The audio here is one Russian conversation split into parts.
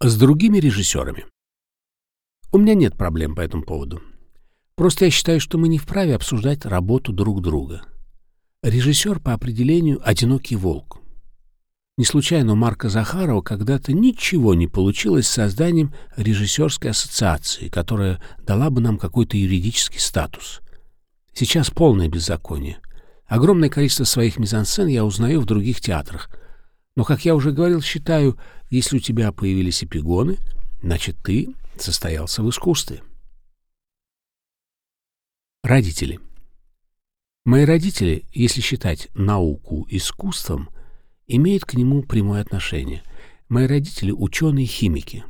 С другими режиссерами. У меня нет проблем по этому поводу. Просто я считаю, что мы не вправе обсуждать работу друг друга. Режиссер по определению «одинокий волк». Не случайно у Марка Захарова когда-то ничего не получилось с созданием режиссерской ассоциации, которая дала бы нам какой-то юридический статус. Сейчас полное беззаконие. Огромное количество своих мизансцен я узнаю в других театрах. Но, как я уже говорил, считаю, если у тебя появились эпигоны, значит, ты состоялся в искусстве. Родители. Мои родители, если считать науку искусством, имеют к нему прямое отношение. Мои родители — ученые-химики.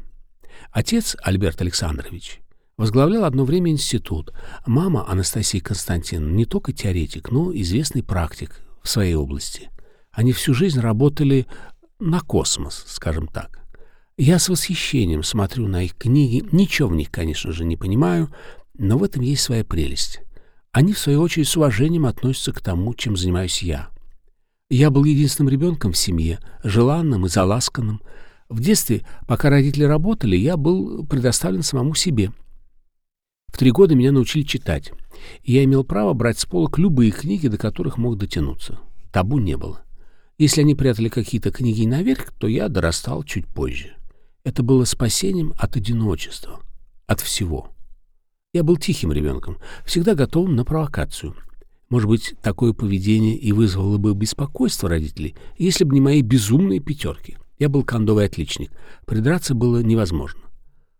Отец, Альберт Александрович, возглавлял одно время институт. Мама, Анастасия Константиновна, не только теоретик, но известный практик в своей области. Они всю жизнь работали на космос, скажем так. Я с восхищением смотрю на их книги, ничего в них, конечно же, не понимаю, но в этом есть своя прелесть. Они, в свою очередь, с уважением относятся к тому, чем занимаюсь я. Я был единственным ребенком в семье, желанным и заласканным. В детстве, пока родители работали, я был предоставлен самому себе. В три года меня научили читать, я имел право брать с полок любые книги, до которых мог дотянуться. Табу не было. Если они прятали какие-то книги наверх, то я дорастал чуть позже. Это было спасением от одиночества, от всего. Я был тихим ребенком, всегда готовым на провокацию. Может быть, такое поведение и вызвало бы беспокойство родителей, если бы не мои безумные пятерки. Я был кондовый отличник. Придраться было невозможно.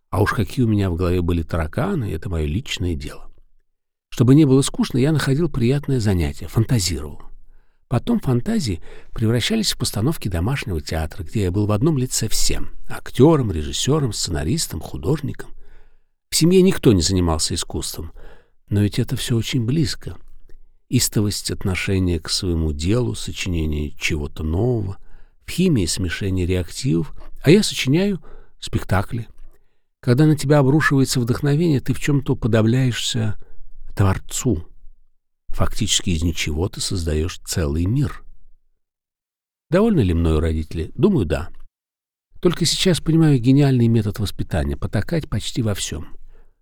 А уж какие у меня в голове были тараканы, это мое личное дело. Чтобы не было скучно, я находил приятное занятие, фантазировал. Потом фантазии превращались в постановки домашнего театра, где я был в одном лице всем — актером, режиссером, сценаристом, художником. В семье никто не занимался искусством, но ведь это все очень близко. Истовость отношения к своему делу, сочинение чего-то нового, в химии смешение реактивов, а я сочиняю спектакли. Когда на тебя обрушивается вдохновение, ты в чем-то подавляешься Творцу — Фактически из ничего ты создаешь целый мир. Довольны ли мною родители? Думаю, да. Только сейчас понимаю гениальный метод воспитания — потакать почти во всем.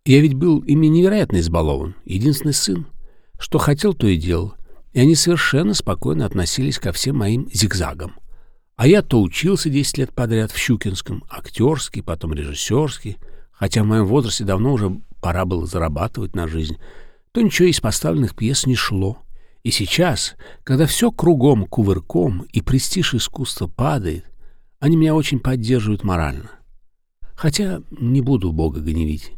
Я ведь был ими невероятно избалован, единственный сын. Что хотел, то и делал. И они совершенно спокойно относились ко всем моим зигзагам. А я то учился 10 лет подряд в Щукинском, актерский, потом режиссерский, хотя в моем возрасте давно уже пора было зарабатывать на жизнь — то ничего из поставленных пьес не шло. И сейчас, когда все кругом кувырком и престиж искусства падает, они меня очень поддерживают морально. Хотя не буду Бога гневить.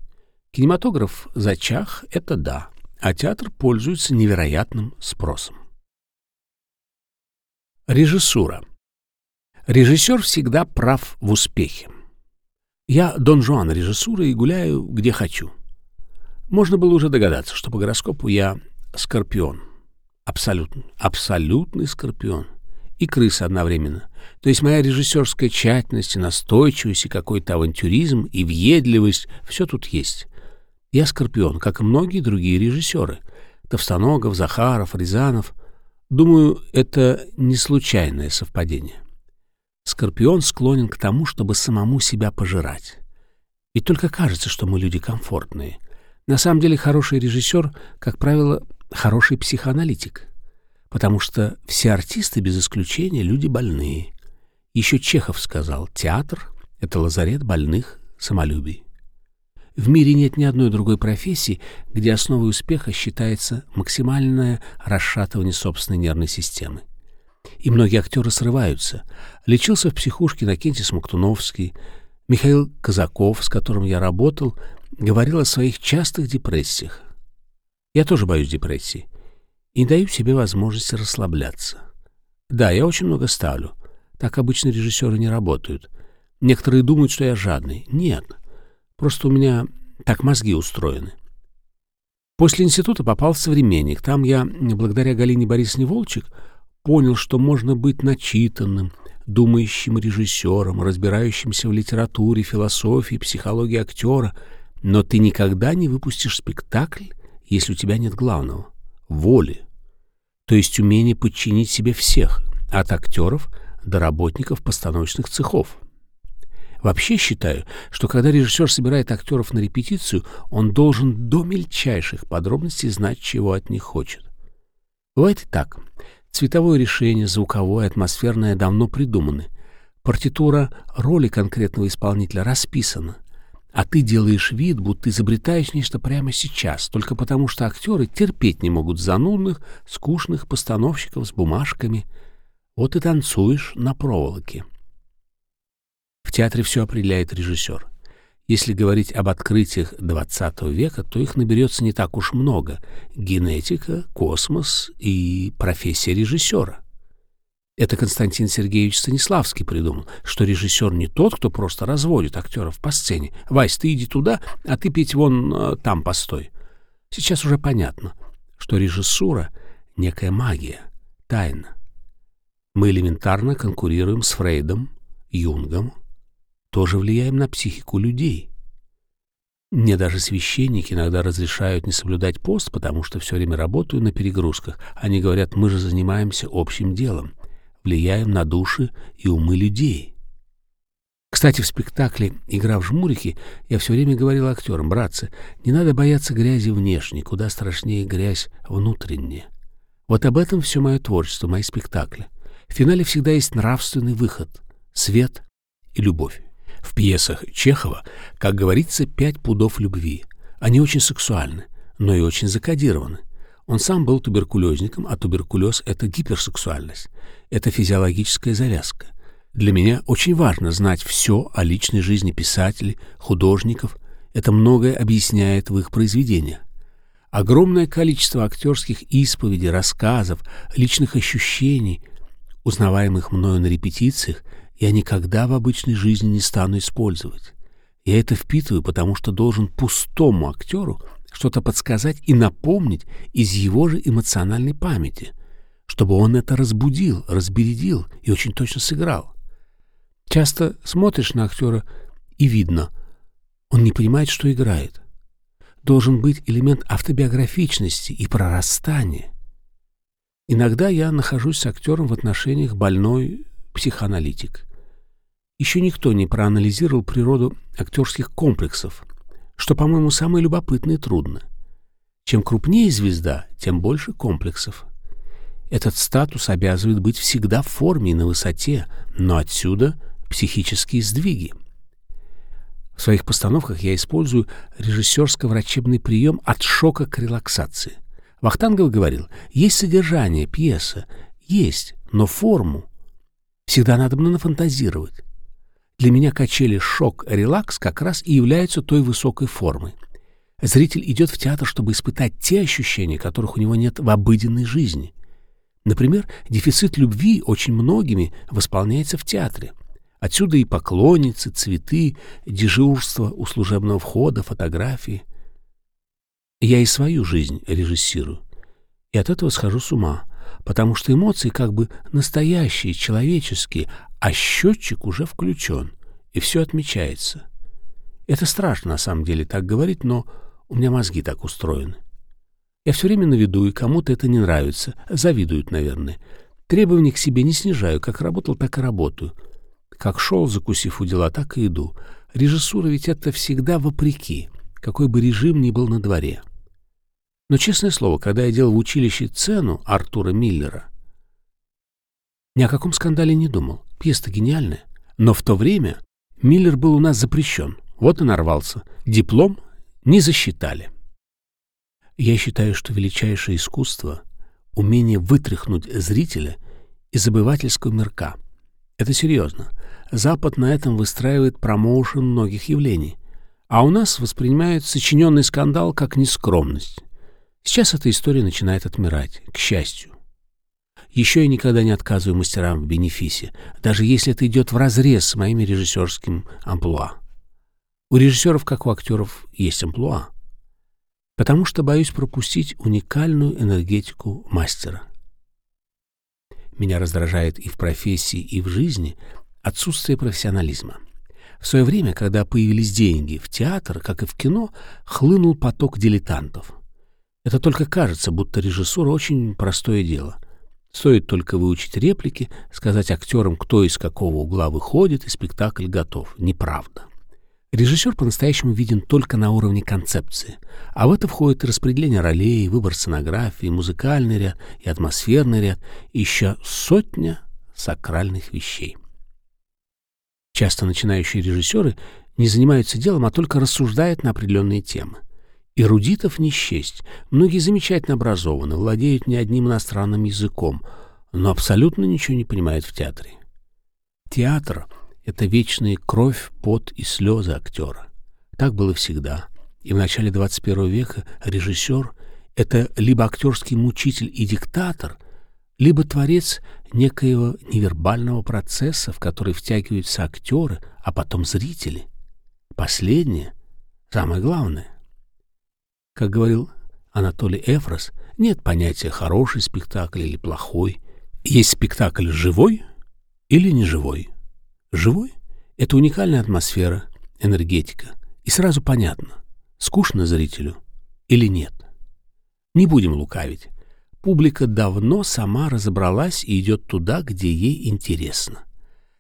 Кинематограф зачах — это да, а театр пользуется невероятным спросом. Режиссура. Режиссер всегда прав в успехе. Я Дон Жуан режиссуры и гуляю где хочу. Можно было уже догадаться, что по гороскопу я скорпион. Абсолютно. Абсолютный скорпион. И крыса одновременно. То есть моя режиссерская тщательность и настойчивость, и какой-то авантюризм, и въедливость — все тут есть. Я скорпион, как и многие другие режиссеры. Товстоногов, Захаров, Рязанов. Думаю, это не случайное совпадение. Скорпион склонен к тому, чтобы самому себя пожирать. Ведь только кажется, что мы люди комфортные — на самом деле хороший режиссер, как правило, хороший психоаналитик, потому что все артисты без исключения люди больные. Еще Чехов сказал, театр — это лазарет больных самолюбий. В мире нет ни одной другой профессии, где основой успеха считается максимальное расшатывание собственной нервной системы. И многие актеры срываются. Лечился в психушке Накентий Смоктуновский, Михаил Казаков, с которым я работал, говорил о своих частых депрессиях. Я тоже боюсь депрессии и даю себе возможность расслабляться. Да, я очень много ставлю. Так обычно режиссеры не работают. Некоторые думают, что я жадный. Нет, просто у меня так мозги устроены. После института попал в «Современник». Там я, благодаря Галине Борисовне Волчек, понял, что можно быть начитанным, думающим режиссером, разбирающимся в литературе, философии, психологии актера — но ты никогда не выпустишь спектакль, если у тебя нет главного — воли, то есть умения подчинить себе всех, от актеров до работников постановочных цехов. Вообще считаю, что когда режиссер собирает актеров на репетицию, он должен до мельчайших подробностей знать, чего от них хочет. Бывает и так. Цветовое решение, звуковое, атмосферное давно придуманы. Партитура роли конкретного исполнителя расписана. А ты делаешь вид, будто изобретаешь нечто прямо сейчас, только потому что актеры терпеть не могут занудных, скучных постановщиков с бумажками. Вот и танцуешь на проволоке. В театре все определяет режиссер. Если говорить об открытиях XX века, то их наберется не так уж много. Генетика, космос и профессия режиссера. Это Константин Сергеевич Станиславский придумал, что режиссер не тот, кто просто разводит актеров по сцене. «Вась, ты иди туда, а ты, Петь, вон э, там постой». Сейчас уже понятно, что режиссура — некая магия, тайна. Мы элементарно конкурируем с Фрейдом, Юнгом, тоже влияем на психику людей. Мне даже священники иногда разрешают не соблюдать пост, потому что все время работаю на перегрузках. Они говорят, мы же занимаемся общим делом, влияем на души и умы людей. Кстати, в спектакле «Игра в жмурики» я все время говорил актерам, братцы, не надо бояться грязи внешней, куда страшнее грязь внутренняя. Вот об этом все мое творчество, мои спектакли. В финале всегда есть нравственный выход, свет и любовь. В пьесах Чехова, как говорится, пять пудов любви. Они очень сексуальны, но и очень закодированы. Он сам был туберкулезником, а туберкулез — это гиперсексуальность. Это физиологическая завязка. Для меня очень важно знать все о личной жизни писателей, художников. Это многое объясняет в их произведениях. Огромное количество актерских исповедей, рассказов, личных ощущений, узнаваемых мною на репетициях, я никогда в обычной жизни не стану использовать. Я это впитываю, потому что должен пустому актеру что-то подсказать и напомнить из его же эмоциональной памяти, чтобы он это разбудил, разбередил и очень точно сыграл. Часто смотришь на актера и видно, он не понимает, что играет. Должен быть элемент автобиографичности и прорастания. Иногда я нахожусь с актером в отношениях больной психоаналитик. Еще никто не проанализировал природу актерских комплексов, что, по-моему, самое любопытное и трудно. Чем крупнее звезда, тем больше комплексов. Этот статус обязывает быть всегда в форме и на высоте, но отсюда психические сдвиги. В своих постановках я использую режиссерско-врачебный прием от шока к релаксации. Вахтангов говорил, есть содержание, пьеса, есть, но форму всегда надо нафантазировать. Для меня качели шок-релакс как раз и являются той высокой формой. Зритель идет в театр, чтобы испытать те ощущения, которых у него нет в обыденной жизни. Например, дефицит любви очень многими восполняется в театре. Отсюда и поклонницы, цветы, дежурство у служебного входа, фотографии. Я и свою жизнь режиссирую. И от этого схожу с ума, потому что эмоции как бы настоящие, человеческие, а счетчик уже включен, и все отмечается. Это страшно, на самом деле, так говорить, но у меня мозги так устроены. Я все время на виду, и кому-то это не нравится, завидуют, наверное. Требований к себе не снижаю, как работал, так и работаю. Как шел, закусив у дела, так и иду. Режиссура ведь это всегда вопреки, какой бы режим ни был на дворе. Но, честное слово, когда я делал в училище цену Артура Миллера, ни о каком скандале не думал. Пьеса гениальная. Но в то время Миллер был у нас запрещен. Вот и нарвался. Диплом не засчитали. Я считаю, что величайшее искусство — умение вытряхнуть зрителя из забывательского мирка. Это серьезно. Запад на этом выстраивает промоушен многих явлений. А у нас воспринимают сочиненный скандал как нескромность. Сейчас эта история начинает отмирать, к счастью. Еще я никогда не отказываю мастерам в бенефисе, даже если это идет вразрез с моими режиссерским амплуа. У режиссеров, как у актеров, есть амплуа. Потому что боюсь пропустить уникальную энергетику мастера. Меня раздражает и в профессии, и в жизни отсутствие профессионализма. В свое время, когда появились деньги, в театр, как и в кино, хлынул поток дилетантов. Это только кажется, будто режиссура очень простое дело — Стоит только выучить реплики, сказать актерам, кто из какого угла выходит, и спектакль готов. Неправда. Режиссер по-настоящему виден только на уровне концепции, а в это входит распределение ролей, выбор сценографии, музыкальный ряд и атмосферный ряд, и еще сотня сакральных вещей. Часто начинающие режиссеры не занимаются делом, а только рассуждают на определенные темы. Эрудитов не счесть, многие замечательно образованы, владеют не одним иностранным языком, но абсолютно ничего не понимают в театре. Театр — это вечная кровь, пот и слезы актера. Так было всегда. И в начале 21 века режиссер — это либо актерский мучитель и диктатор, либо творец некоего невербального процесса, в который втягиваются актеры, а потом зрители. Последнее — самое главное. Как говорил Анатолий Эфрос, нет понятия «хороший спектакль» или «плохой». Есть спектакль «живой» или «неживой». Живой — это уникальная атмосфера, энергетика. И сразу понятно, скучно зрителю или нет. Не будем лукавить. Публика давно сама разобралась и идет туда, где ей интересно.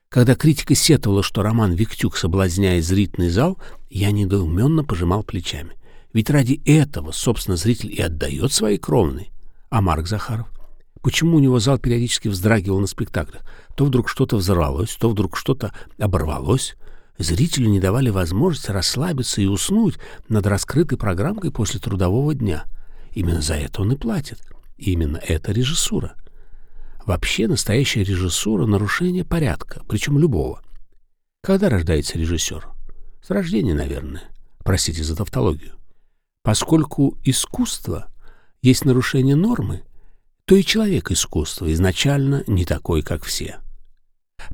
Когда критика сетовала, что роман «Виктюк» соблазняет зрительный зал, я недоуменно пожимал плечами. Ведь ради этого, собственно, зритель и отдает свои кровные. А Марк Захаров? Почему у него зал периодически вздрагивал на спектаклях? То вдруг что-то взорвалось, то вдруг что-то оборвалось. Зрителю не давали возможности расслабиться и уснуть над раскрытой программкой после трудового дня. Именно за это он и платит. И именно это режиссура. Вообще настоящая режиссура — нарушение порядка, причем любого. Когда рождается режиссер? С рождения, наверное. Простите за тавтологию. Поскольку искусство есть нарушение нормы, то и человек искусства изначально не такой, как все.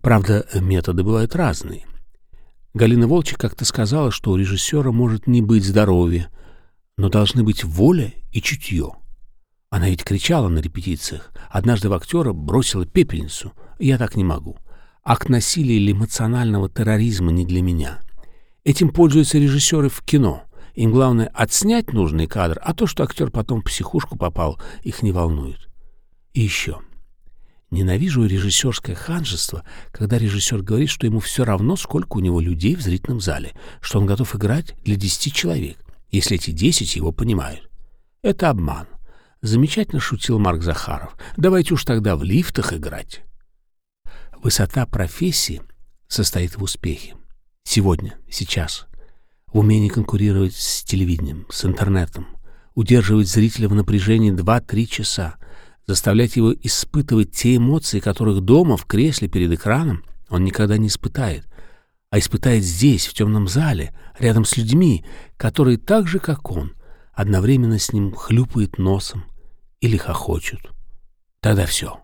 Правда, методы бывают разные. Галина Волчек как-то сказала, что у режиссера может не быть здоровья, но должны быть воля и чутье. Она ведь кричала на репетициях. Однажды в актера бросила пепельницу. Я так не могу. Акт насилия или эмоционального терроризма не для меня. Этим пользуются режиссеры в кино. Им главное отснять нужный кадр, а то, что актер потом в психушку попал, их не волнует. И еще. Ненавижу режиссерское ханжество, когда режиссер говорит, что ему все равно, сколько у него людей в зрительном зале, что он готов играть для десяти человек, если эти десять его понимают. Это обман. Замечательно шутил Марк Захаров. Давайте уж тогда в лифтах играть. Высота профессии состоит в успехе. Сегодня, сейчас. В умении конкурировать с телевидением, с интернетом, удерживать зрителя в напряжении 2-3 часа, заставлять его испытывать те эмоции, которых дома, в кресле перед экраном, он никогда не испытает, а испытает здесь, в темном зале, рядом с людьми, которые так же, как он, одновременно с ним хлюпают носом или хохочут. Тогда все.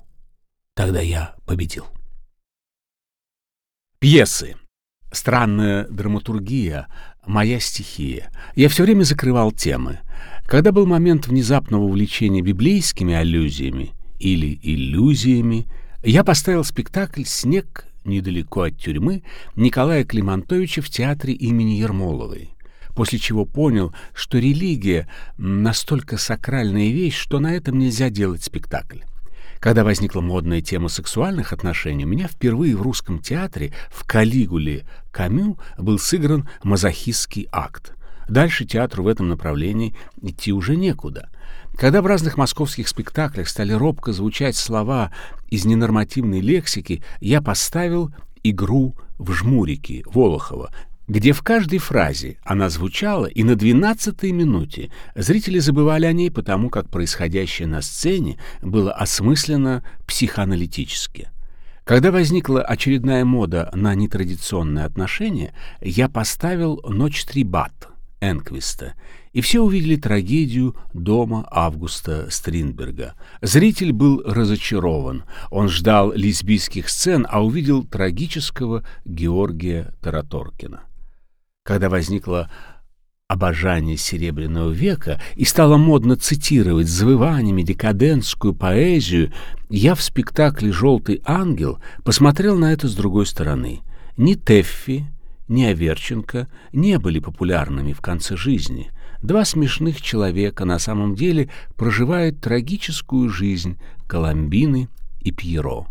Тогда я победил. Пьесы. Странная драматургия, моя стихия. Я все время закрывал темы — когда был момент внезапного увлечения библейскими аллюзиями или иллюзиями, я поставил спектакль «Снег» недалеко от тюрьмы Николая Климантовича в театре имени Ермоловой, после чего понял, что религия — настолько сакральная вещь, что на этом нельзя делать спектакль. Когда возникла модная тема сексуальных отношений, у меня впервые в русском театре в «Калигуле» Камю был сыгран мазохистский акт. Дальше театру в этом направлении идти уже некуда. Когда в разных московских спектаклях стали робко звучать слова из ненормативной лексики, я поставил игру в жмурики Волохова, где в каждой фразе она звучала, и на двенадцатой минуте зрители забывали о ней, потому как происходящее на сцене было осмысленно психоаналитически. Когда возникла очередная мода на нетрадиционные отношения, я поставил «Ночь Трибат», Энквиста, и все увидели трагедию дома Августа Стринберга. Зритель был разочарован. Он ждал лесбийских сцен, а увидел трагического Георгия Тараторкина. Когда возникло обожание Серебряного века и стало модно цитировать завываниями декадентскую поэзию, я в спектакле «Желтый ангел» посмотрел на это с другой стороны. Ни Теффи, ни Аверченко не были популярными в конце жизни. Два смешных человека на самом деле проживают трагическую жизнь Коломбины и Пьеро.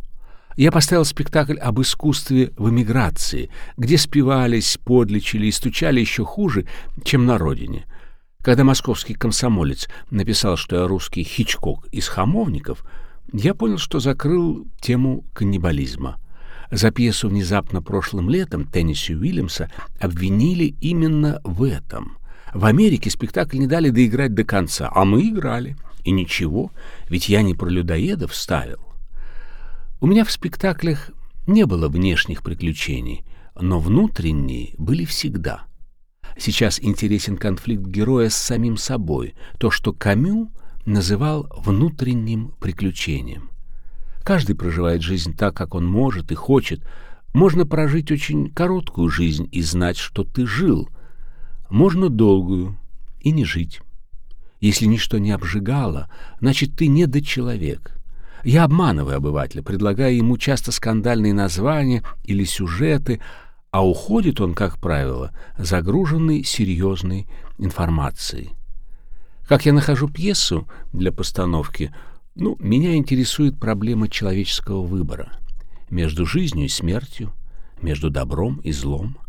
Я поставил спектакль об искусстве в эмиграции, где спивались, подлечили и стучали еще хуже, чем на родине. Когда московский комсомолец написал, что я русский Хичкок из хамовников, я понял, что закрыл тему каннибализма. За пьесу внезапно прошлым летом Тенниси Уильямса обвинили именно в этом. В Америке спектакль не дали доиграть до конца, а мы играли. И ничего, ведь я не про людоедов ставил. У меня в спектаклях не было внешних приключений, но внутренние были всегда. Сейчас интересен конфликт героя с самим собой, то, что Камю называл внутренним приключением. Каждый проживает жизнь так, как он может и хочет. Можно прожить очень короткую жизнь и знать, что ты жил — можно долгую и не жить. Если ничто не обжигало, значит, ты недочеловек. Я обманываю обывателя, предлагая ему часто скандальные названия или сюжеты, а уходит он, как правило, загруженный серьезной информацией. Как я нахожу пьесу для постановки, ну, меня интересует проблема человеческого выбора между жизнью и смертью, между добром и злом —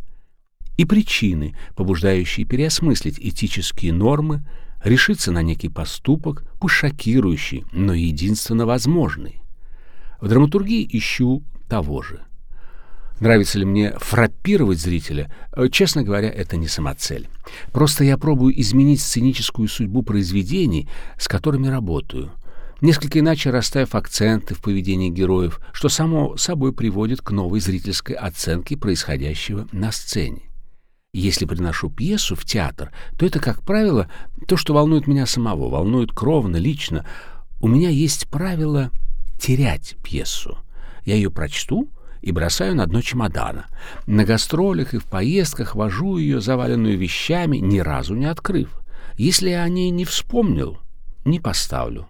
и причины, побуждающие переосмыслить этические нормы, решиться на некий поступок, пусть шокирующий, но единственно возможный. В драматургии ищу того же. Нравится ли мне фраппировать зрителя? Э, честно говоря, это не самоцель. Просто я пробую изменить сценическую судьбу произведений, с которыми работаю, несколько иначе расставив акценты в поведении героев, что само собой приводит к новой зрительской оценке происходящего на сцене. Если приношу пьесу в театр, то это, как правило, то, что волнует меня самого, волнует кровно, лично. У меня есть правило терять пьесу. Я ее прочту и бросаю на дно чемодана. На гастролях и в поездках вожу ее, заваленную вещами, ни разу не открыв. Если я о ней не вспомнил, не поставлю.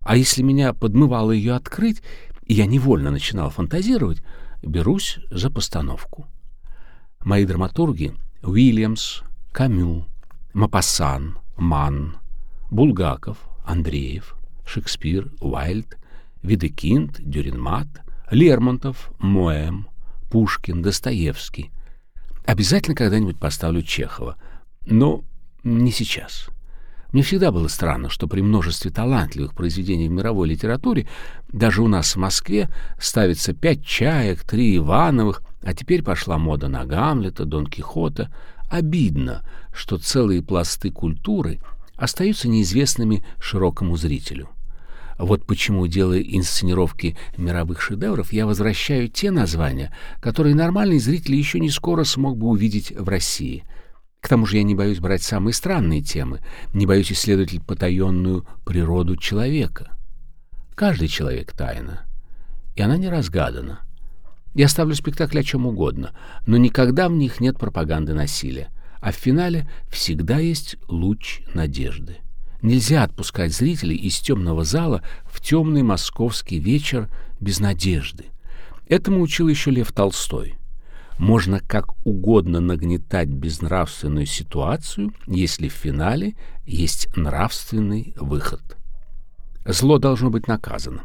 А если меня подмывало ее открыть, и я невольно начинал фантазировать, берусь за постановку. Мои драматурги — Уильямс, Камю, Мапассан, Манн, Булгаков, Андреев, Шекспир, Уайльд, Видекинд, Дюринмат, Лермонтов, Моэм, Пушкин, Достоевский. Обязательно когда-нибудь поставлю Чехова, но не сейчас. Мне всегда было странно, что при множестве талантливых произведений в мировой литературе даже у нас в Москве ставится пять чаек, три Ивановых, а теперь пошла мода на Гамлета, Дон Кихота. Обидно, что целые пласты культуры остаются неизвестными широкому зрителю. Вот почему, делая инсценировки мировых шедевров, я возвращаю те названия, которые нормальный зритель еще не скоро смог бы увидеть в России — к тому же я не боюсь брать самые странные темы, не боюсь исследовать потаенную природу человека. Каждый человек — тайна, и она не разгадана. Я ставлю спектакль о чем угодно, но никогда в них нет пропаганды насилия, а в финале всегда есть луч надежды. Нельзя отпускать зрителей из темного зала в темный московский вечер без надежды. Этому учил еще Лев Толстой можно как угодно нагнетать безнравственную ситуацию, если в финале есть нравственный выход. Зло должно быть наказано.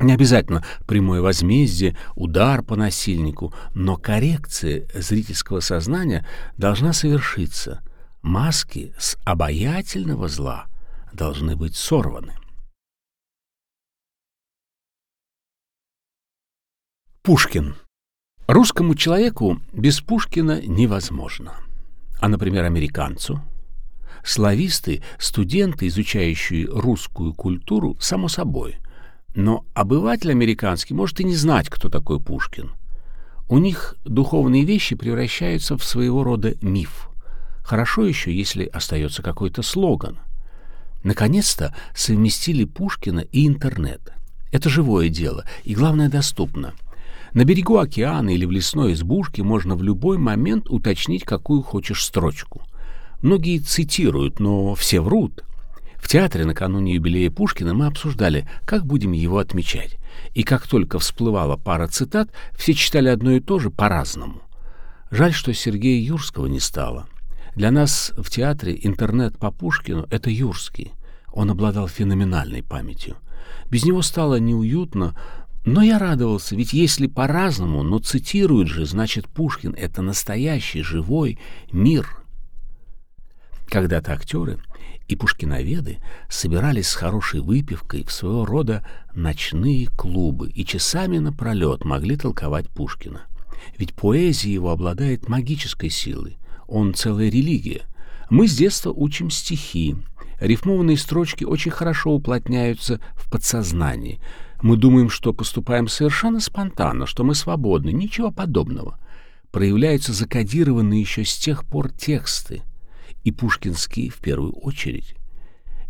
Не обязательно прямое возмездие, удар по насильнику, но коррекция зрительского сознания должна совершиться. Маски с обаятельного зла должны быть сорваны. Пушкин Русскому человеку без Пушкина невозможно. А, например, американцу? Слависты, студенты, изучающие русскую культуру, само собой. Но обыватель американский может и не знать, кто такой Пушкин. У них духовные вещи превращаются в своего рода миф. Хорошо еще, если остается какой-то слоган. Наконец-то совместили Пушкина и интернет. Это живое дело, и, главное, доступно — на берегу океана или в лесной избушке можно в любой момент уточнить, какую хочешь строчку. Многие цитируют, но все врут. В театре накануне юбилея Пушкина мы обсуждали, как будем его отмечать. И как только всплывала пара цитат, все читали одно и то же по-разному. Жаль, что Сергея Юрского не стало. Для нас в театре интернет по Пушкину — это Юрский. Он обладал феноменальной памятью. Без него стало неуютно, но я радовался, ведь если по-разному, но цитируют же, значит, Пушкин — это настоящий, живой мир. Когда-то актеры и пушкиноведы собирались с хорошей выпивкой в своего рода ночные клубы и часами напролет могли толковать Пушкина. Ведь поэзия его обладает магической силой, он целая религия. Мы с детства учим стихи, рифмованные строчки очень хорошо уплотняются в подсознании. Мы думаем, что поступаем совершенно спонтанно, что мы свободны, ничего подобного. Проявляются закодированные еще с тех пор тексты, и пушкинские в первую очередь.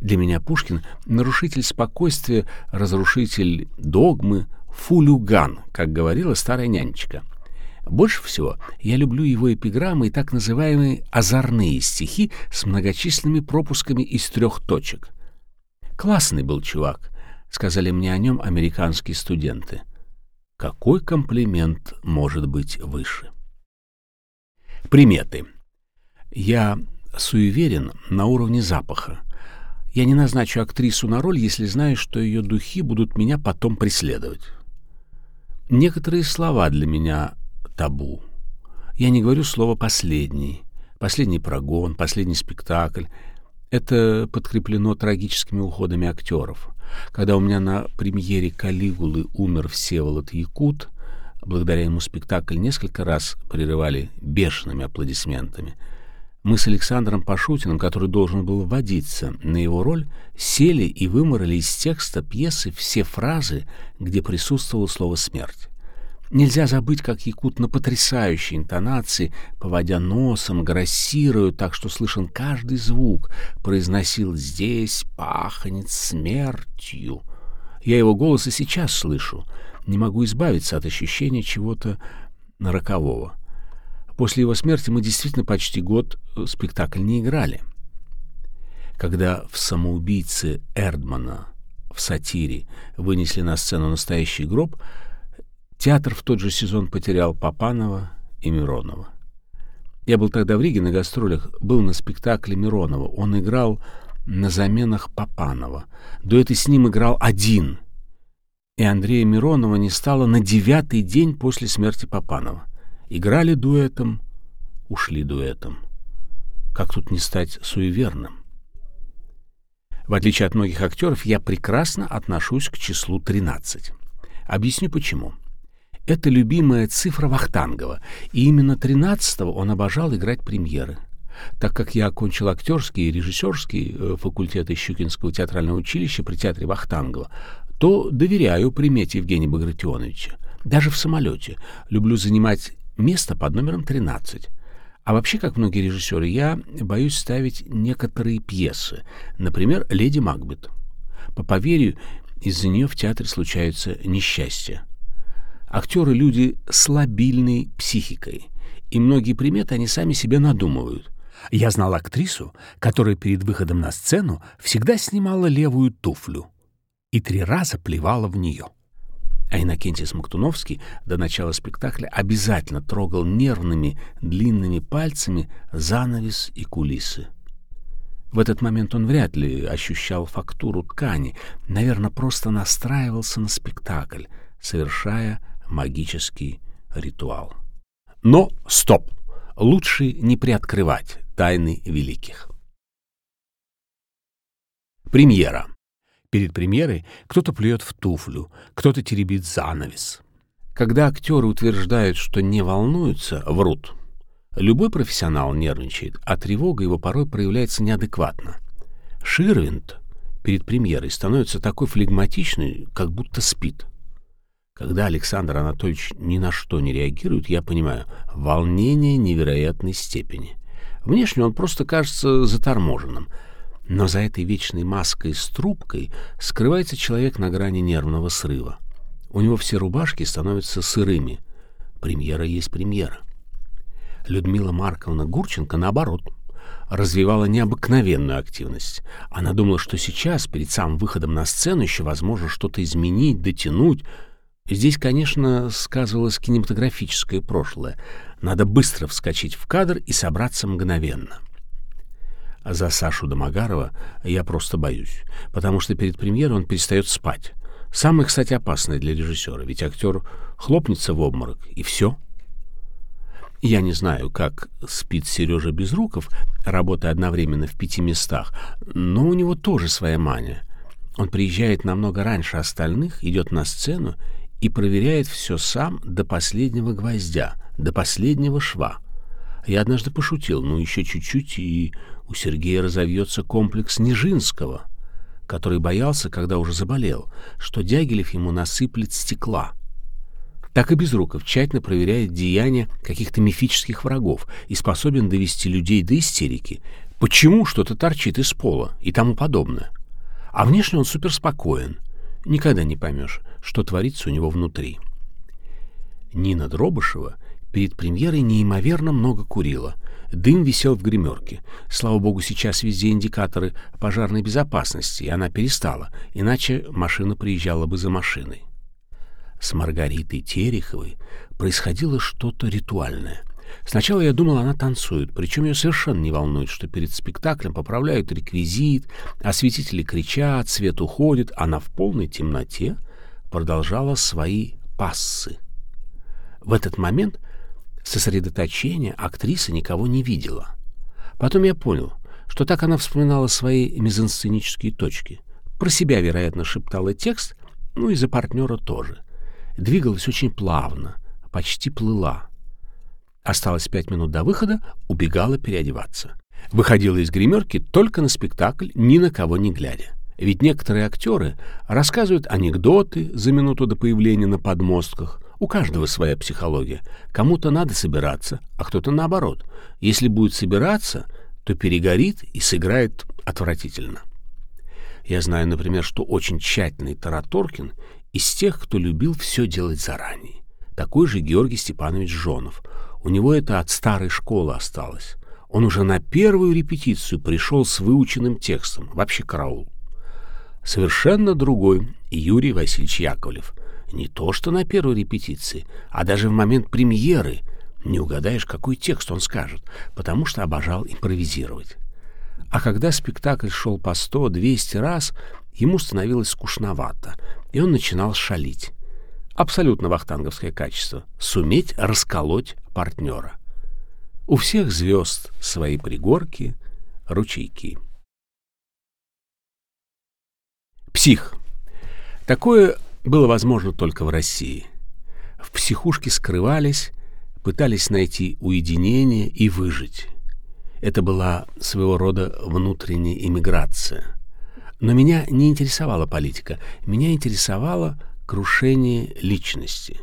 Для меня Пушкин — нарушитель спокойствия, разрушитель догмы, фулюган, как говорила старая нянечка. Больше всего я люблю его эпиграммы и так называемые «озорные стихи» с многочисленными пропусками из трех точек. «Классный был чувак», — сказали мне о нем американские студенты. Какой комплимент может быть выше? Приметы. Я суеверен на уровне запаха. Я не назначу актрису на роль, если знаю, что ее духи будут меня потом преследовать. Некоторые слова для меня табу. Я не говорю слово «последний», «последний прогон», «последний спектакль». Это подкреплено трагическими уходами актеров. Когда у меня на премьере «Калигулы» умер Всеволод Якут, благодаря ему спектакль несколько раз прерывали бешеными аплодисментами — мы с Александром Пашутиным, который должен был вводиться на его роль, сели и выморали из текста пьесы все фразы, где присутствовало слово «смерть». Нельзя забыть, как Якут на потрясающей интонации, поводя носом, грассируя так, что слышен каждый звук, произносил «здесь пахнет смертью». Я его голос и сейчас слышу, не могу избавиться от ощущения чего-то рокового. После его смерти мы действительно почти год э, спектакль не играли. Когда в «Самоубийце» Эрдмана в «Сатире» вынесли на сцену настоящий гроб — Театр в тот же сезон потерял Папанова и Миронова. Я был тогда в Риге на гастролях, был на спектакле Миронова. Он играл на заменах Папанова. До этой с ним играл один. И Андрея Миронова не стало на девятый день после смерти Папанова. Играли дуэтом, ушли дуэтом. Как тут не стать суеверным? В отличие от многих актеров, я прекрасно отношусь к числу 13. Объясню почему. Это любимая цифра Вахтангова, и именно 13-го он обожал играть премьеры. Так как я окончил актерский и режиссерский э, факультеты Щукинского театрального училища при театре Вахтангова, то доверяю примете Евгения Багратионовича. Даже в самолете люблю занимать место под номером 13. А вообще, как многие режиссеры, я боюсь ставить некоторые пьесы. Например, «Леди Макбет». По поверью, из-за нее в театре случаются несчастья. Актеры — люди с лобильной психикой, и многие приметы они сами себе надумывают. Я знал актрису, которая перед выходом на сцену всегда снимала левую туфлю и три раза плевала в нее. А Иннокентий Смоктуновский до начала спектакля обязательно трогал нервными длинными пальцами занавес и кулисы. В этот момент он вряд ли ощущал фактуру ткани, наверное, просто настраивался на спектакль, совершая магический ритуал. Но стоп! Лучше не приоткрывать тайны великих. Премьера. Перед премьерой кто-то плюет в туфлю, кто-то теребит занавес. Когда актеры утверждают, что не волнуются, врут. Любой профессионал нервничает, а тревога его порой проявляется неадекватно. Ширвинд перед премьерой становится такой флегматичный, как будто спит. Когда Александр Анатольевич ни на что не реагирует, я понимаю, волнение невероятной степени. Внешне он просто кажется заторможенным, но за этой вечной маской с трубкой скрывается человек на грани нервного срыва. У него все рубашки становятся сырыми. Премьера есть премьера. Людмила Марковна Гурченко, наоборот, развивала необыкновенную активность. Она думала, что сейчас, перед самым выходом на сцену, еще возможно что-то изменить, дотянуть, Здесь, конечно, сказывалось кинематографическое прошлое. Надо быстро вскочить в кадр и собраться мгновенно. За Сашу Домогарова я просто боюсь, потому что перед премьерой он перестает спать. Самое, кстати, опасное для режиссера, ведь актер хлопнется в обморок, и все. Я не знаю, как спит Сережа Безруков, работая одновременно в пяти местах, но у него тоже своя мания. Он приезжает намного раньше остальных, идет на сцену и проверяет все сам до последнего гвоздя, до последнего шва. Я однажды пошутил, ну еще чуть-чуть, и у Сергея разовьется комплекс Нижинского, который боялся, когда уже заболел, что Дягилев ему насыплет стекла. Так и Безруков тщательно проверяет деяния каких-то мифических врагов и способен довести людей до истерики, почему что-то торчит из пола и тому подобное. А внешне он суперспокоен. Никогда не поймешь, что творится у него внутри. Нина Дробышева перед премьерой неимоверно много курила. Дым висел в гримерке. Слава богу, сейчас везде индикаторы пожарной безопасности, и она перестала, иначе машина приезжала бы за машиной. С Маргаритой Тереховой происходило что-то ритуальное. Сначала я думал, она танцует, причем ее совершенно не волнует, что перед спектаклем поправляют реквизит, осветители кричат, свет уходит, она в полной темноте продолжала свои пассы. В этот момент сосредоточение актриса никого не видела. Потом я понял, что так она вспоминала свои мизансценические точки. Про себя, вероятно, шептала текст, ну и за партнера тоже. Двигалась очень плавно, почти плыла. Осталось пять минут до выхода, убегала переодеваться. Выходила из гримерки только на спектакль, ни на кого не глядя. Ведь некоторые актеры рассказывают анекдоты за минуту до появления на подмостках. У каждого своя психология. Кому-то надо собираться, а кто-то наоборот. Если будет собираться, то перегорит и сыграет отвратительно. Я знаю, например, что очень тщательный Тараторкин из тех, кто любил все делать заранее. Такой же Георгий Степанович Жонов — у него это от старой школы осталось. Он уже на первую репетицию пришел с выученным текстом, вообще караул. Совершенно другой Юрий Васильевич Яковлев. Не то что на первой репетиции, а даже в момент премьеры не угадаешь, какой текст он скажет, потому что обожал импровизировать. А когда спектакль шел по сто, двести раз, ему становилось скучновато, и он начинал шалить. Абсолютно вахтанговское качество — суметь расколоть партнера. У всех звезд свои пригорки, ручейки. Псих. Такое было возможно только в России. В психушке скрывались, пытались найти уединение и выжить. Это была своего рода внутренняя иммиграция. Но меня не интересовала политика, меня интересовало крушение личности.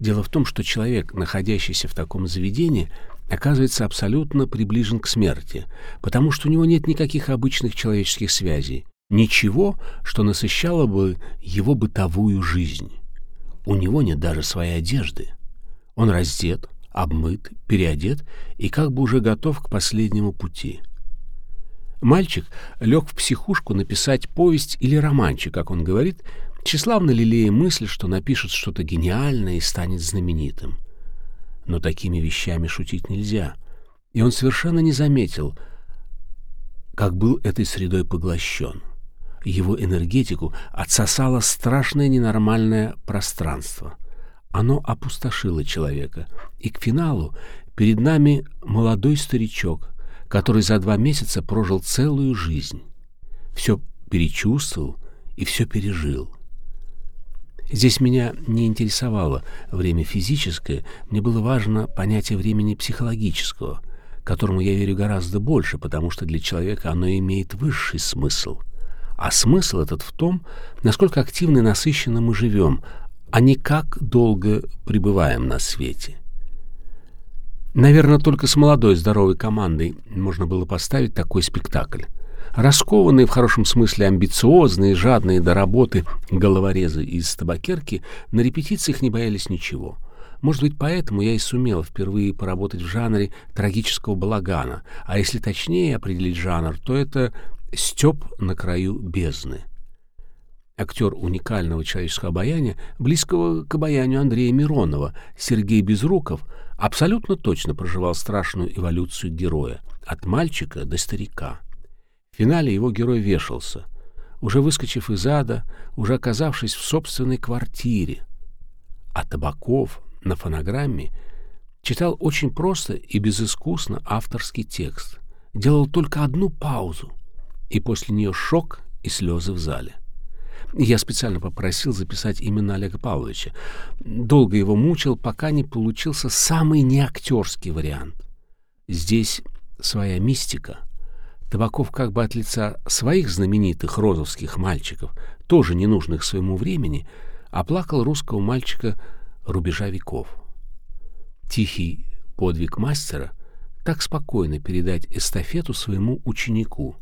Дело в том, что человек, находящийся в таком заведении, оказывается абсолютно приближен к смерти, потому что у него нет никаких обычных человеческих связей, ничего, что насыщало бы его бытовую жизнь. У него нет даже своей одежды. Он раздет, обмыт, переодет и как бы уже готов к последнему пути. Мальчик лег в психушку написать повесть или романчик, как он говорит, тщеславно лелея мысль, что напишет что-то гениальное и станет знаменитым. Но такими вещами шутить нельзя. И он совершенно не заметил, как был этой средой поглощен. Его энергетику отсосало страшное ненормальное пространство. Оно опустошило человека. И к финалу перед нами молодой старичок, который за два месяца прожил целую жизнь. Все перечувствовал и все пережил. Здесь меня не интересовало время физическое, мне было важно понятие времени психологического, которому я верю гораздо больше, потому что для человека оно имеет высший смысл. А смысл этот в том, насколько активно и насыщенно мы живем, а не как долго пребываем на свете. Наверное, только с молодой здоровой командой можно было поставить такой спектакль. Раскованные, в хорошем смысле амбициозные, жадные до работы головорезы из табакерки на репетициях не боялись ничего. Может быть, поэтому я и сумел впервые поработать в жанре трагического балагана, а если точнее определить жанр, то это «стёб на краю бездны». Актер уникального человеческого обаяния, близкого к обаянию Андрея Миронова, Сергей Безруков, абсолютно точно проживал страшную эволюцию героя — от мальчика до старика. Финале его герой вешался, уже выскочив из ада, уже оказавшись в собственной квартире. А Табаков на фонограмме читал очень просто и безыскусно авторский текст, делал только одну паузу, и после нее шок и слезы в зале. Я специально попросил записать именно Олега Павловича. Долго его мучил, пока не получился самый неактерский вариант. Здесь своя мистика. Табаков как бы от лица своих знаменитых розовских мальчиков, тоже ненужных своему времени, оплакал русского мальчика рубежа веков. Тихий подвиг мастера так спокойно передать эстафету своему ученику.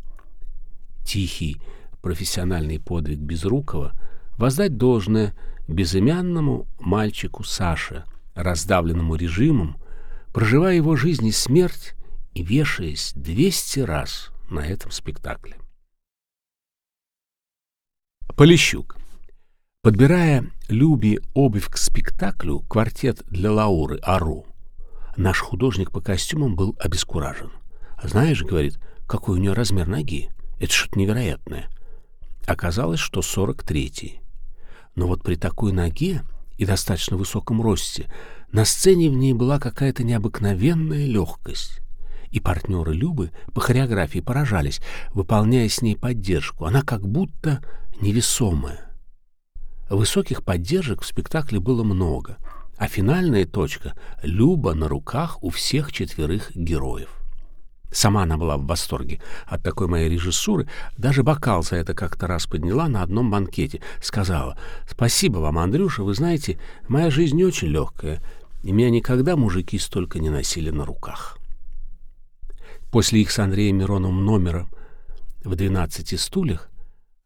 Тихий профессиональный подвиг Безрукова воздать должное безымянному мальчику Саше, раздавленному режимом, проживая его жизнь и смерть и вешаясь 200 раз на этом спектакле. Полищук. Подбирая Люби обувь к спектаклю «Квартет для Лауры Ару», наш художник по костюмам был обескуражен. «Знаешь, — говорит, — какой у нее размер ноги? Это что-то невероятное. Оказалось, что 43-й. Но вот при такой ноге и достаточно высоком росте на сцене в ней была какая-то необыкновенная легкость. И партнеры Любы по хореографии поражались, выполняя с ней поддержку. Она как будто невесомая. Высоких поддержек в спектакле было много, а финальная точка — Люба на руках у всех четверых героев. Сама она была в восторге от такой моей режиссуры, даже бокал за это как-то раз подняла на одном банкете. Сказала, «Спасибо вам, Андрюша, вы знаете, моя жизнь не очень легкая, и меня никогда мужики столько не носили на руках». После их с Андреем Мироновым номера в «12 стульях»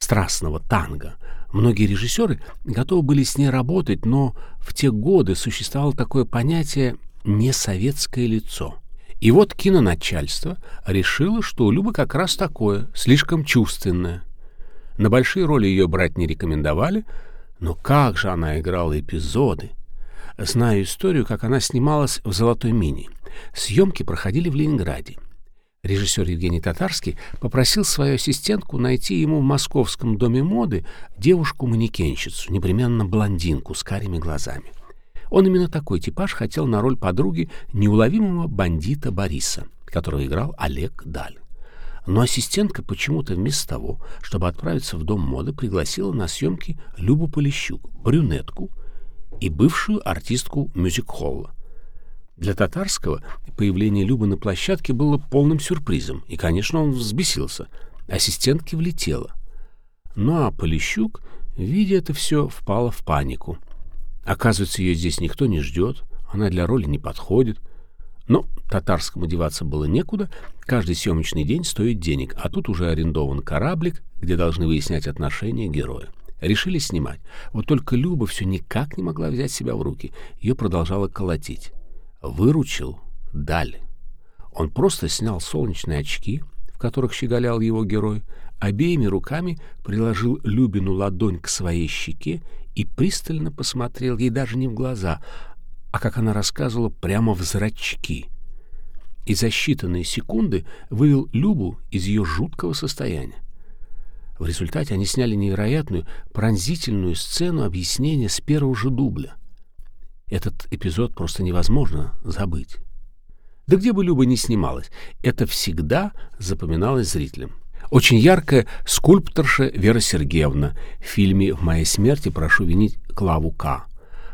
страстного танго многие режиссеры готовы были с ней работать, но в те годы существовало такое понятие «несоветское лицо». И вот киноначальство решило, что у Любы как раз такое, слишком чувственное. На большие роли ее брать не рекомендовали, но как же она играла эпизоды. Знаю историю, как она снималась в «Золотой мини». Съемки проходили в Ленинграде. Режиссер Евгений Татарский попросил свою ассистентку найти ему в московском доме моды девушку-манекенщицу, непременно блондинку с карими глазами. Он именно такой типаж хотел на роль подруги неуловимого бандита Бориса, которого играл Олег Даль. Но ассистентка почему-то вместо того, чтобы отправиться в дом моды, пригласила на съемки Любу Полищук, брюнетку и бывшую артистку мюзик-холла. Для Татарского появление Любы на площадке было полным сюрпризом, и, конечно, он взбесился. Ассистентке влетела. Ну а Полищук, видя это все, впала в панику — Оказывается, ее здесь никто не ждет, она для роли не подходит. Но татарскому деваться было некуда, каждый съемочный день стоит денег, а тут уже арендован кораблик, где должны выяснять отношения героя. Решили снимать. Вот только Люба все никак не могла взять себя в руки. Ее продолжала колотить. Выручил Даль. Он просто снял солнечные очки, в которых щеголял его герой, обеими руками приложил Любину ладонь к своей щеке и пристально посмотрел ей даже не в глаза, а, как она рассказывала, прямо в зрачки. И за считанные секунды вывел Любу из ее жуткого состояния. В результате они сняли невероятную, пронзительную сцену объяснения с первого же дубля. Этот эпизод просто невозможно забыть. Да где бы Люба ни снималась, это всегда запоминалось зрителям. Очень яркая скульпторша Вера Сергеевна в фильме «В моей смерти прошу винить Клаву К».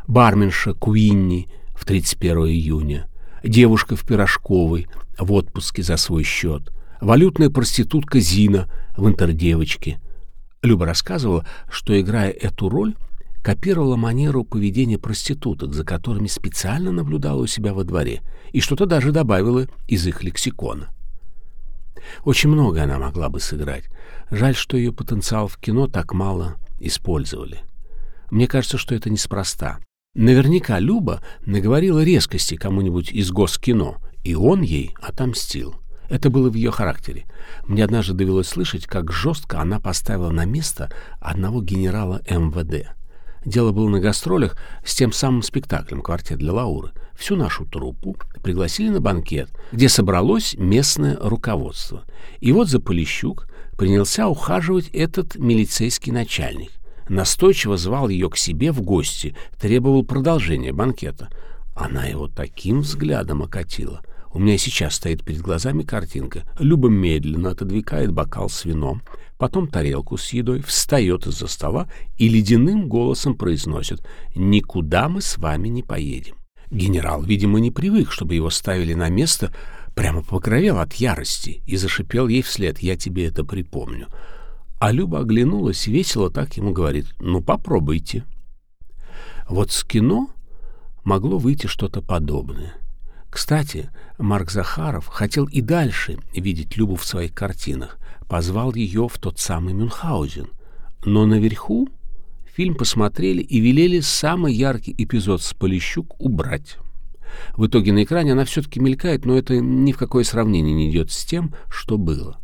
Барменша Куинни в 31 июня. Девушка в Пирожковой в отпуске за свой счет. Валютная проститутка Зина в «Интердевочке». Люба рассказывала, что, играя эту роль, копировала манеру поведения проституток, за которыми специально наблюдала у себя во дворе, и что-то даже добавила из их лексикона. Очень много она могла бы сыграть. Жаль, что ее потенциал в кино так мало использовали. Мне кажется, что это неспроста. Наверняка Люба наговорила резкости кому-нибудь из госкино, и он ей отомстил. Это было в ее характере. Мне однажды довелось слышать, как жестко она поставила на место одного генерала МВД. Дело было на гастролях с тем самым спектаклем «Квартет для Лауры», всю нашу труппу пригласили на банкет, где собралось местное руководство. И вот за Полищук принялся ухаживать этот милицейский начальник. Настойчиво звал ее к себе в гости, требовал продолжения банкета. Она его таким взглядом окатила. У меня сейчас стоит перед глазами картинка. Люба медленно отодвигает бокал с вином, потом тарелку с едой, встает из-за стола и ледяным голосом произносит «Никуда мы с вами не поедем». Генерал, видимо, не привык, чтобы его ставили на место, прямо покровел от ярости и зашипел ей вслед «Я тебе это припомню». А Люба оглянулась, весело так ему говорит «Ну, попробуйте». Вот с кино могло выйти что-то подобное. Кстати, Марк Захаров хотел и дальше видеть Любу в своих картинах, позвал ее в тот самый Мюнхгаузен. Но наверху фильм посмотрели и велели самый яркий эпизод с Полищук убрать. В итоге на экране она все-таки мелькает, но это ни в какое сравнение не идет с тем, что было.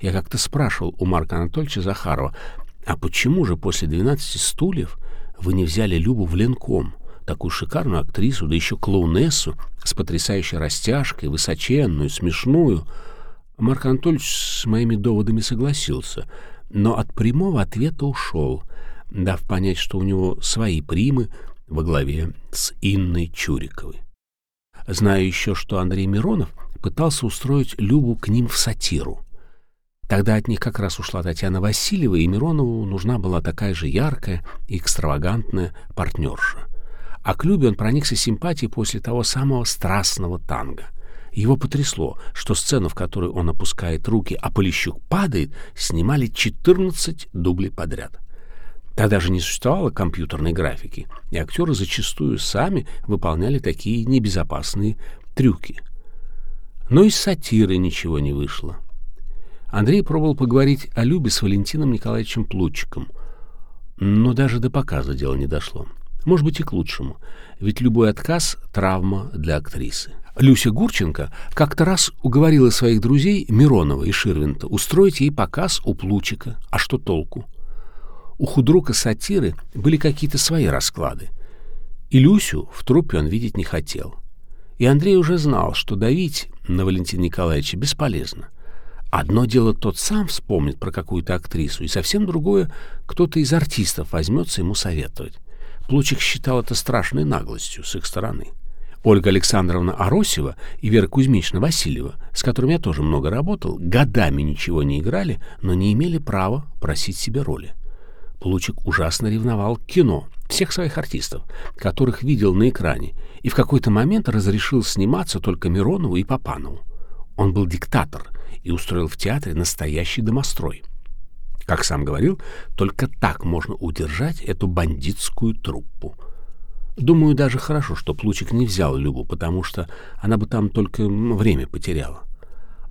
Я как-то спрашивал у Марка Анатольевича Захарова, а почему же после «12 стульев» вы не взяли Любу в Ленком, такую шикарную актрису, да еще клоунессу с потрясающей растяжкой, высоченную, смешную? Марк Анатольевич с моими доводами согласился, но от прямого ответа ушел, дав понять, что у него свои примы во главе с Инной Чуриковой. Знаю еще, что Андрей Миронов пытался устроить Любу к ним в сатиру. Тогда от них как раз ушла Татьяна Васильева, и Миронову нужна была такая же яркая и экстравагантная партнерша. А к Любе он проникся симпатией после того самого страстного танго. Его потрясло, что сцену, в которой он опускает руки, а Полищук падает, снимали 14 дублей подряд. Тогда же не существовало компьютерной графики, и актеры зачастую сами выполняли такие небезопасные трюки. Но из сатиры ничего не вышло. Андрей пробовал поговорить о Любе с Валентином Николаевичем Плутчиком, но даже до показа дело не дошло. Может быть и к лучшему, ведь любой отказ — травма для актрисы. Люся Гурченко как-то раз уговорила своих друзей Миронова и Ширвинта устроить ей показ у Плучика. А что толку? У худрука сатиры были какие-то свои расклады. И Люсю в трупе он видеть не хотел. И Андрей уже знал, что давить на Валентина Николаевича бесполезно. Одно дело тот сам вспомнит про какую-то актрису, и совсем другое кто-то из артистов возьмется ему советовать. Плучик считал это страшной наглостью с их стороны. Ольга Александровна Аросева и Вера Кузьмична Васильева, с которыми я тоже много работал, годами ничего не играли, но не имели права просить себе роли. Плучик ужасно ревновал кино, всех своих артистов, которых видел на экране, и в какой-то момент разрешил сниматься только Миронову и Папанову. Он был диктатор и устроил в театре настоящий домострой — как сам говорил, только так можно удержать эту бандитскую труппу. Думаю, даже хорошо, что Плучик не взял Любу, потому что она бы там только время потеряла.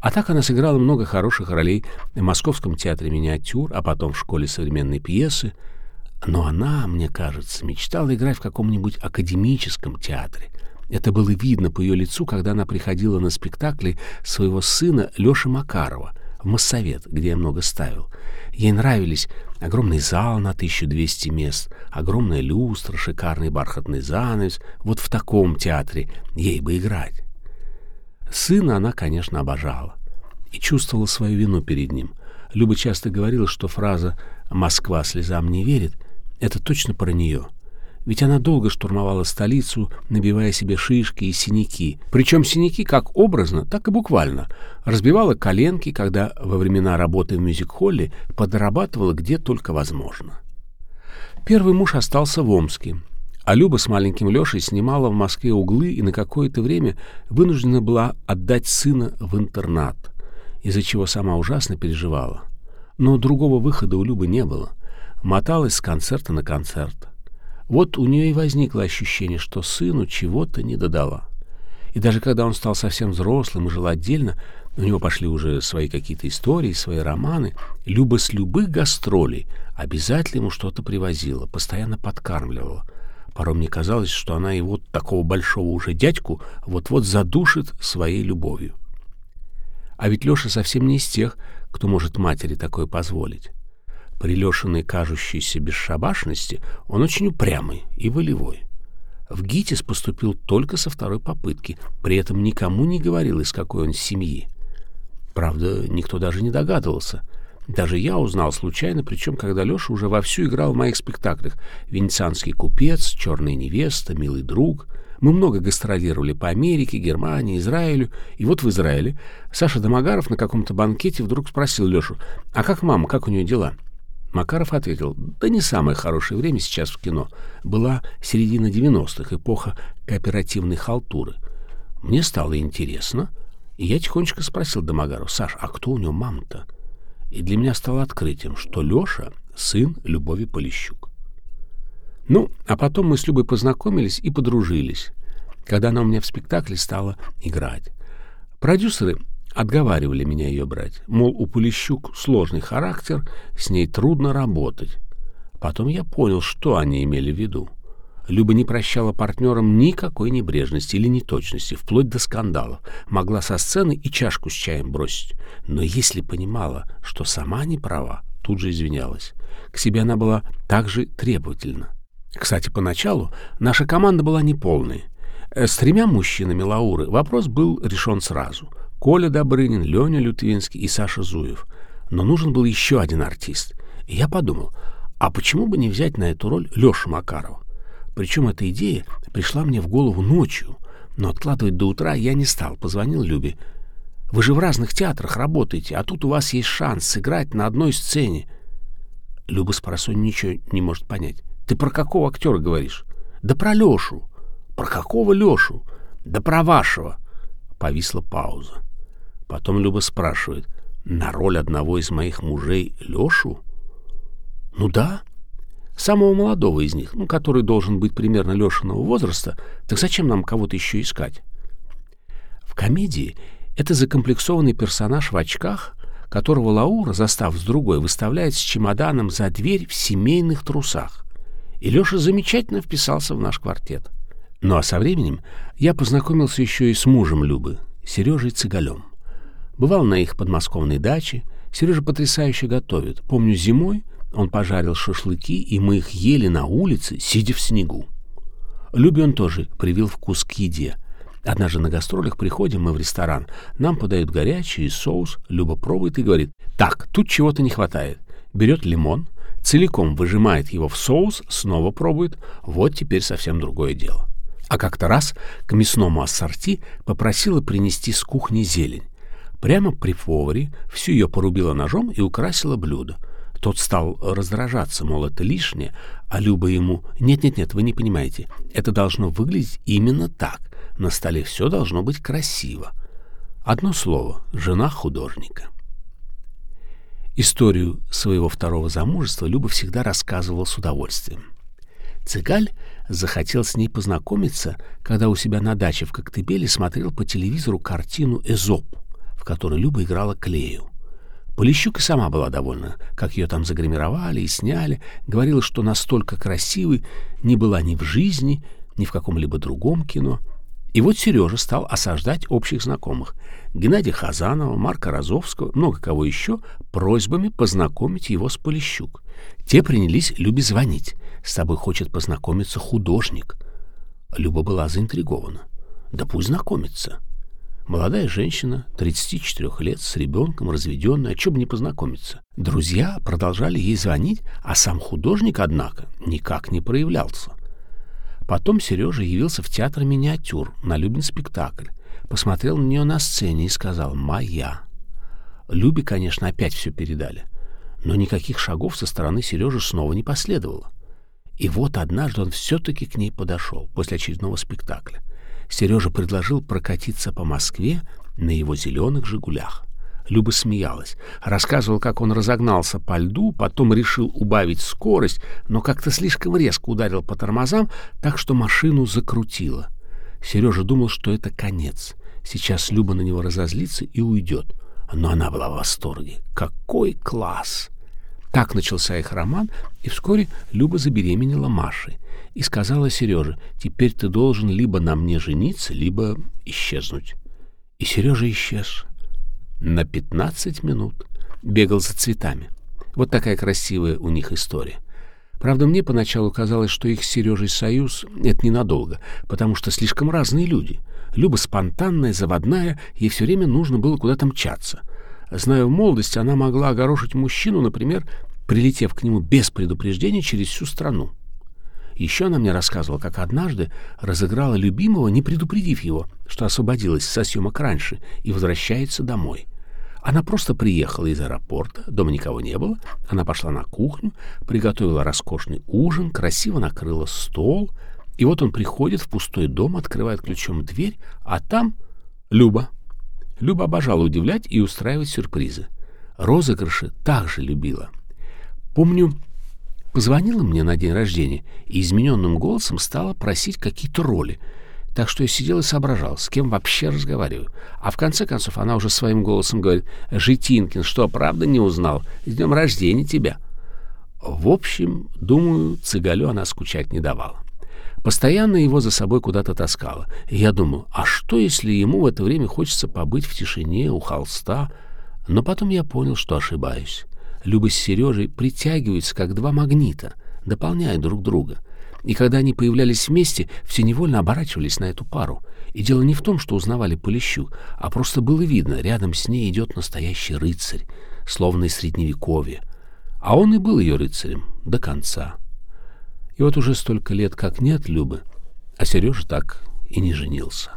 А так она сыграла много хороших ролей в Московском театре миниатюр, а потом в школе современной пьесы. Но она, мне кажется, мечтала играть в каком-нибудь академическом театре. Это было видно по ее лицу, когда она приходила на спектакли своего сына Леши Макарова в Моссовет, где я много ставил — Ей нравились огромный зал на 1200 мест, огромная люстра, шикарный бархатный занавес. Вот в таком театре ей бы играть. Сына она, конечно, обожала и чувствовала свою вину перед ним. Люба часто говорила, что фраза «Москва слезам не верит» — это точно про нее — ведь она долго штурмовала столицу, набивая себе шишки и синяки. Причем синяки как образно, так и буквально. Разбивала коленки, когда во времена работы в мюзик-холле подрабатывала где только возможно. Первый муж остался в Омске, а Люба с маленьким Лешей снимала в Москве углы и на какое-то время вынуждена была отдать сына в интернат, из-за чего сама ужасно переживала. Но другого выхода у Любы не было. Моталась с концерта на концерт. Вот у нее и возникло ощущение, что сыну чего-то не додала. И даже когда он стал совсем взрослым и жил отдельно, у него пошли уже свои какие-то истории, свои романы, Люба с любых гастролей обязательно ему что-то привозила, постоянно подкармливала. Порой мне казалось, что она его, такого большого уже дядьку, вот-вот задушит своей любовью. А ведь Леша совсем не из тех, кто может матери такое позволить. При Лешиной кажущейся бесшабашности он очень упрямый и волевой. В ГИТИС поступил только со второй попытки, при этом никому не говорил, из какой он семьи. Правда, никто даже не догадывался. Даже я узнал случайно, причем когда Леша уже вовсю играл в моих спектаклях «Венецианский купец», «Черная невеста», «Милый друг». Мы много гастролировали по Америке, Германии, Израилю. И вот в Израиле Саша Домогаров на каком-то банкете вдруг спросил Лешу, «А как мама, как у нее дела?» Макаров ответил, да не самое хорошее время сейчас в кино. Была середина 90-х, эпоха кооперативной халтуры. Мне стало интересно, и я тихонечко спросил Домогаров, Саш, а кто у него мама-то? И для меня стало открытием, что Леша — сын Любови Полищук. Ну, а потом мы с Любой познакомились и подружились, когда она у меня в спектакле стала играть. Продюсеры Отговаривали меня ее брать. Мол, у Полищук сложный характер, с ней трудно работать. Потом я понял, что они имели в виду. Люба не прощала партнерам никакой небрежности или неточности, вплоть до скандалов. Могла со сцены и чашку с чаем бросить. Но если понимала, что сама не права, тут же извинялась. К себе она была также требовательна. Кстати, поначалу наша команда была неполной. Э, с тремя мужчинами Лауры вопрос был решен сразу — Коля Добрынин, Леня Лютвинский и Саша Зуев. Но нужен был еще один артист. И я подумал, а почему бы не взять на эту роль Лешу Макарова? Причем эта идея пришла мне в голову ночью, но откладывать до утра я не стал. Позвонил Любе. «Вы же в разных театрах работаете, а тут у вас есть шанс сыграть на одной сцене». Люба с ничего не может понять. «Ты про какого актера говоришь?» «Да про Лешу». «Про какого Лешу?» «Да про вашего». Повисла пауза. Потом Люба спрашивает, на роль одного из моих мужей Лешу? Ну да, самого молодого из них, ну, который должен быть примерно Лешиного возраста, так зачем нам кого-то еще искать? В комедии это закомплексованный персонаж в очках, которого Лаура, застав с другой, выставляет с чемоданом за дверь в семейных трусах. И Леша замечательно вписался в наш квартет. Ну а со временем я познакомился еще и с мужем Любы, Сережей Цыгалем. Бывал на их подмосковной даче. Сережа потрясающе готовит. Помню, зимой он пожарил шашлыки, и мы их ели на улице, сидя в снегу. Любе он тоже привил вкус к еде. Однажды на гастролях приходим мы в ресторан. Нам подают горячий соус. Люба пробует и говорит, так, тут чего-то не хватает. Берет лимон, целиком выжимает его в соус, снова пробует. Вот теперь совсем другое дело. А как-то раз к мясному ассорти попросила принести с кухни зелень. Прямо при поваре всю ее порубила ножом и украсила блюдо. Тот стал раздражаться, мол, это лишнее, а Люба ему «Нет-нет-нет, вы не понимаете, это должно выглядеть именно так. На столе все должно быть красиво». Одно слово — жена художника. Историю своего второго замужества Люба всегда рассказывала с удовольствием. Цыгаль захотел с ней познакомиться, когда у себя на даче в Коктебеле смотрел по телевизору картину «Эзоп», в которой Люба играла Клею. Полищук и сама была довольна, как ее там загримировали и сняли, говорила, что настолько красивой не была ни в жизни, ни в каком-либо другом кино. И вот Сережа стал осаждать общих знакомых. Геннадия Хазанова, Марка Розовского, много кого еще, просьбами познакомить его с Полищук. Те принялись Любе звонить. «С тобой хочет познакомиться художник». Люба была заинтригована. «Да пусть знакомится». Молодая женщина, 34 лет, с ребенком, разведенная, чем бы не познакомиться. Друзья продолжали ей звонить, а сам художник, однако, никак не проявлялся. Потом Сережа явился в театр миниатюр на Любин спектакль, посмотрел на нее на сцене и сказал «Моя». Любе, конечно, опять все передали, но никаких шагов со стороны Сережи снова не последовало. И вот однажды он все-таки к ней подошел после очередного спектакля. Сережа предложил прокатиться по Москве на его зеленых «Жигулях». Люба смеялась, рассказывал, как он разогнался по льду, потом решил убавить скорость, но как-то слишком резко ударил по тормозам, так что машину закрутило. Сережа думал, что это конец. Сейчас Люба на него разозлится и уйдет. Но она была в восторге. Какой класс! Так начался их роман, и вскоре Люба забеременела Машей и сказала Сереже, «Теперь ты должен либо на мне жениться, либо исчезнуть». И Сережа исчез. На пятнадцать минут бегал за цветами. Вот такая красивая у них история. Правда, мне поначалу казалось, что их с Сережей союз — это ненадолго, потому что слишком разные люди. Люба спонтанная, заводная, ей все время нужно было куда-то мчаться. Зная в молодости, она могла огорошить мужчину, например, прилетев к нему без предупреждения через всю страну. Еще она мне рассказывала, как однажды разыграла любимого, не предупредив его, что освободилась со съемок раньше и возвращается домой. Она просто приехала из аэропорта, дома никого не было. Она пошла на кухню, приготовила роскошный ужин, красиво накрыла стол. И вот он приходит в пустой дом, открывает ключом дверь, а там Люба. Люба обожала удивлять и устраивать сюрпризы. Розыгрыши также любила. Помню, позвонила мне на день рождения и измененным голосом стала просить какие-то роли — так что я сидел и соображал, с кем вообще разговариваю. А в конце концов она уже своим голосом говорит, «Житинкин, что, правда не узнал? С днем рождения тебя!» В общем, думаю, Цыгалю она скучать не давала. Постоянно его за собой куда-то таскала. И я думаю, а что, если ему в это время хочется побыть в тишине у холста? Но потом я понял, что ошибаюсь. Люба с Сережей притягиваются, как два магнита, дополняя друг друга — и когда они появлялись вместе, все невольно оборачивались на эту пару. И дело не в том, что узнавали Полищук, а просто было видно, рядом с ней идет настоящий рыцарь, словно из Средневековья. А он и был ее рыцарем до конца. И вот уже столько лет как нет Любы, а Сережа так и не женился.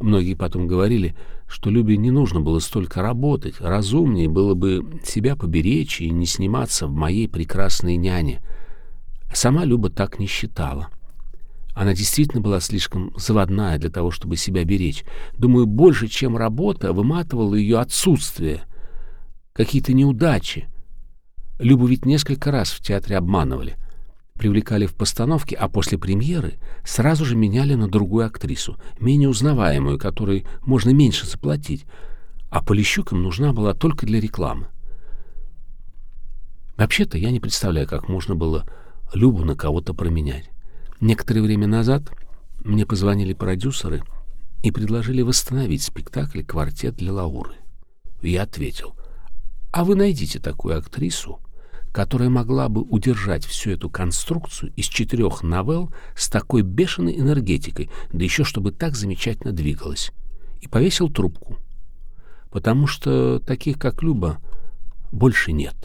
Многие потом говорили, что Любе не нужно было столько работать, разумнее было бы себя поберечь и не сниматься в моей прекрасной няне — Сама Люба так не считала. Она действительно была слишком заводная для того, чтобы себя беречь. Думаю, больше, чем работа, выматывало ее отсутствие, какие-то неудачи. Любу ведь несколько раз в театре обманывали. Привлекали в постановке, а после премьеры сразу же меняли на другую актрису, менее узнаваемую, которой можно меньше заплатить. А Полищук им нужна была только для рекламы. Вообще-то я не представляю, как можно было Любу на кого-то променять. Некоторое время назад мне позвонили продюсеры и предложили восстановить спектакль «Квартет для Лауры». Я ответил, а вы найдите такую актрису, которая могла бы удержать всю эту конструкцию из четырех новелл с такой бешеной энергетикой, да еще чтобы так замечательно двигалась. И повесил трубку, потому что таких, как Люба, больше нет».